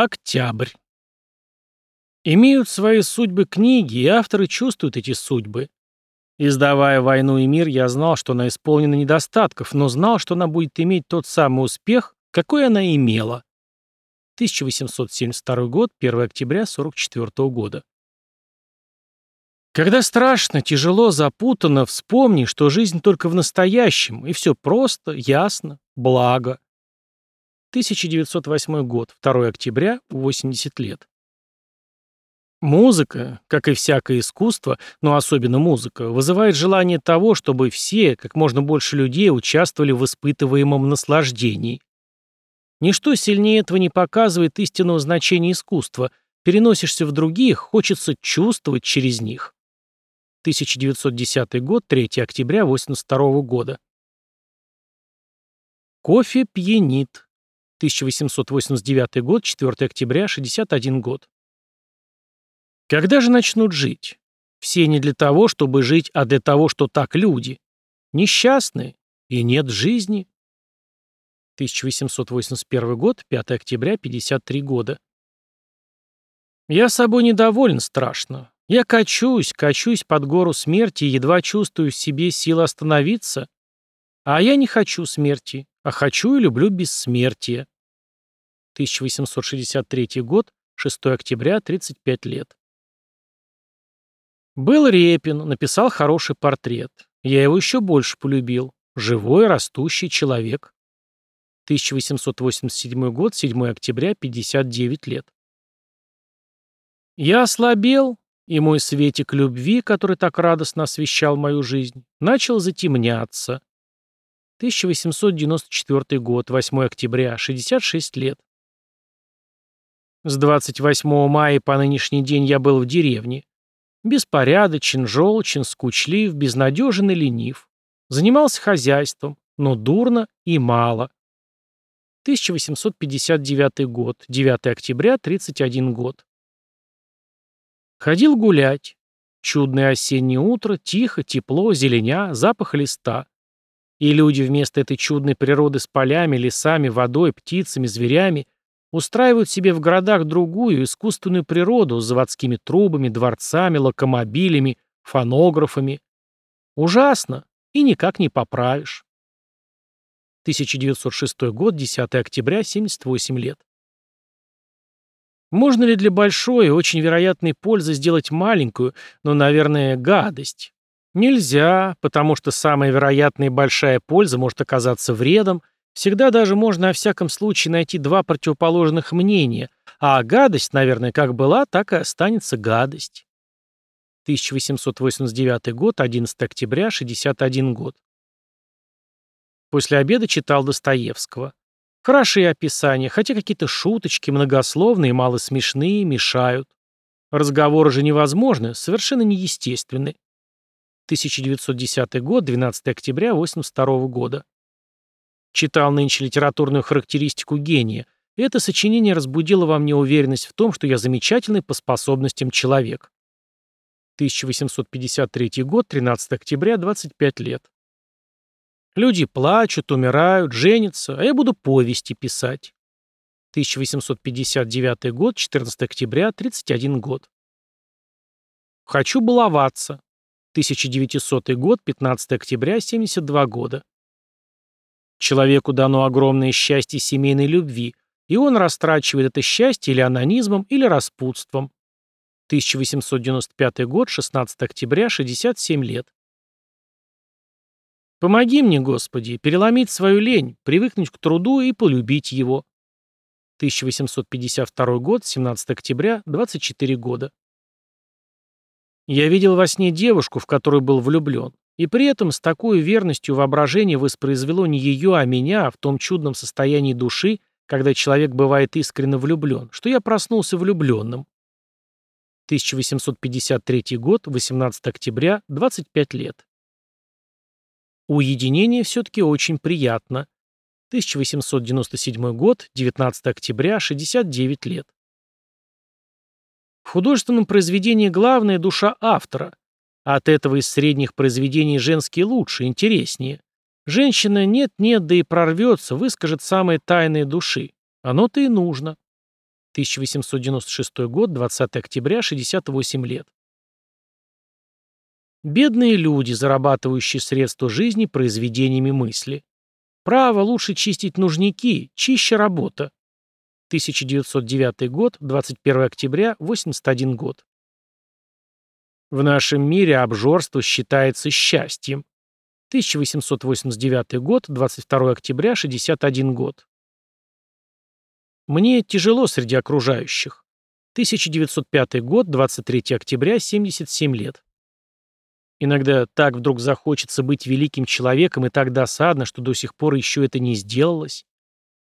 Октябрь. Имеют свои судьбы книги, и авторы чувствуют эти судьбы. Издавая «Войну и мир», я знал, что она исполнена недостатков, но знал, что она будет иметь тот самый успех, какой она имела. 1872 год, 1 октября 44 года. Когда страшно, тяжело, запутанно, вспомни, что жизнь только в настоящем, и все просто, ясно, благо. 1908 год, 2 октября, 80 лет. Музыка, как и всякое искусство, но особенно музыка, вызывает желание того, чтобы все, как можно больше людей, участвовали в испытываемом наслаждении. Ничто сильнее этого не показывает истинного значения искусства. Переносишься в других, хочется чувствовать через них. 1910 год, 3 октября 82 года. Кофе пьянит. 1889 год, 4 октября, 61 год. Когда же начнут жить? Все не для того, чтобы жить, а для того, что так люди. Несчастные, и нет жизни. 1881 год, 5 октября, 53 года. Я собой недоволен страшно. Я качусь, качусь под гору смерти и едва чувствую в себе силы остановиться. А я не хочу смерти, а хочу и люблю бессмертие. 1863 год, 6 октября, 35 лет. Был Репин, написал хороший портрет. Я его еще больше полюбил. Живой, растущий человек. 1887 год, 7 октября, 59 лет. Я ослабел, и мой светик любви, который так радостно освещал мою жизнь, начал затемняться. 1894 год, 8 октября, 66 лет. С 28 мая по нынешний день я был в деревне. Беспорядочен, желчен, скучлив, безнадежен и ленив. Занимался хозяйством, но дурно и мало. 1859 год, 9 октября, 31 год. Ходил гулять. Чудное осеннее утро, тихо, тепло, зеленя, запах листа. И люди вместо этой чудной природы с полями, лесами, водой, птицами, зверями устраивают себе в городах другую, искусственную природу с заводскими трубами, дворцами, локомобилями, фонографами. Ужасно, и никак не поправишь. 1906 год, 10 октября, 78 лет. Можно ли для большой и очень вероятной пользы сделать маленькую, но, наверное, гадость? Нельзя, потому что самая вероятная и большая польза может оказаться вредом, всегда даже можно о всяком случае найти два противоположных мнения, а гадость, наверное, как была, так и останется гадость. 1889 год, 11 октября, 61 год. После обеда читал Достоевского. Хорошие описания, хотя какие-то шуточки, многословные, мало смешные, мешают. Разговоры же невозможны, совершенно неестественны. 1910 год, 12 октября 82 года. Читал нынче литературную характеристику гения, это сочинение разбудило во мне уверенность в том, что я замечательный по способностям человек. 1853 год, 13 октября, 25 лет. Люди плачут, умирают, женятся, а я буду повести писать. 1859 год, 14 октября, 31 год. Хочу баловаться. 1900 год, 15 октября, 72 года. Человеку дано огромное счастье семейной любви, и он растрачивает это счастье или анонизмом, или распутством. 1895 год, 16 октября, 67 лет. Помоги мне, Господи, переломить свою лень, привыкнуть к труду и полюбить его. 1852 год, 17 октября, 24 года. Я видел во сне девушку, в которую был влюблен, и при этом с такой верностью воображение воспроизвело не ее, а меня в том чудном состоянии души, когда человек бывает искренне влюблен, что я проснулся влюбленным. 1853 год, 18 октября, 25 лет. Уединение все-таки очень приятно. 1897 год, 19 октября, 69 лет. В художественном произведении главная душа автора. От этого из средних произведений женские лучше, интереснее. Женщина нет-нет, да и прорвется, выскажет самые тайные души. Оно-то и нужно. 1896 год, 20 октября, 68 лет. Бедные люди, зарабатывающие средства жизни произведениями мысли. Право лучше чистить нужники, чище работа. 1909 год, 21 октября, 81 год. В нашем мире обжорство считается счастьем. 1889 год, 22 октября, 61 год. Мне тяжело среди окружающих. 1905 год, 23 октября, 77 лет. Иногда так вдруг захочется быть великим человеком и так досадно, что до сих пор еще это не сделалось.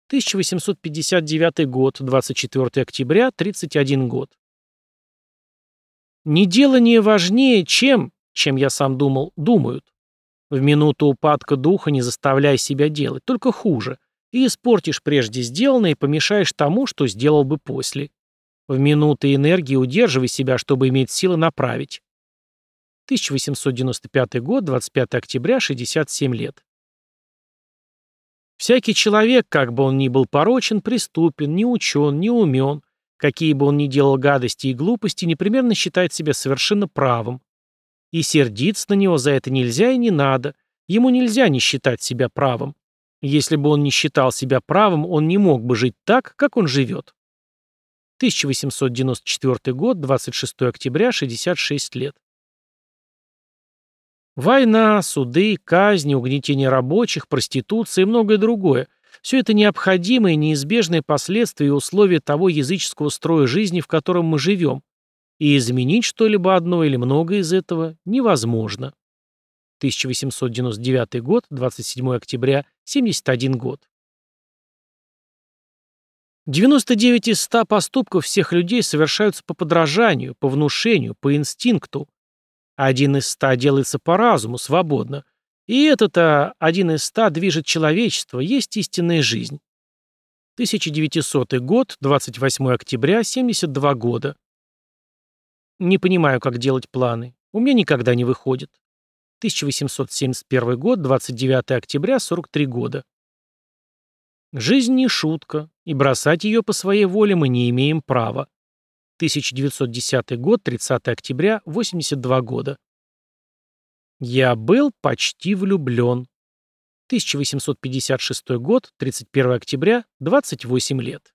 1859 год, 24 октября, 31 год. Неделание важнее, чем, чем я сам думал, думают. В минуту упадка духа не заставляй себя делать, только хуже. И испортишь прежде сделанное и помешаешь тому, что сделал бы после. В минуты энергии удерживай себя, чтобы иметь силы направить. 1895 год, 25 октября, 67 лет. Всякий человек, как бы он ни был порочен, преступен, не учен, не умен, какие бы он ни делал гадости и глупости, непременно считает себя совершенно правым. И сердиться на него за это нельзя и не надо. Ему нельзя не считать себя правым. Если бы он не считал себя правым, он не мог бы жить так, как он живет. 1894 год, 26 октября, 66 лет. Война, суды, казни, угнетение рабочих, проституция и многое другое – все это необходимые, неизбежные последствия и условия того языческого строя жизни, в котором мы живем. И изменить что-либо одно или многое из этого невозможно. 1899 год, 27 октября, 71 год. 99 из 100 поступков всех людей совершаются по подражанию, по внушению, по инстинкту, один из ста делается по разуму, свободно. И этот-то один из ста движет человечество, есть истинная жизнь. 1900 год, 28 октября, 72 года. Не понимаю, как делать планы. У меня никогда не выходит. 1871 год, 29 октября, 43 года. Жизнь не шутка, и бросать ее по своей воле мы не имеем права. 1910 год, 30 октября, 82 года. Я был почти влюблен. 1856 год, 31 октября, 28 лет.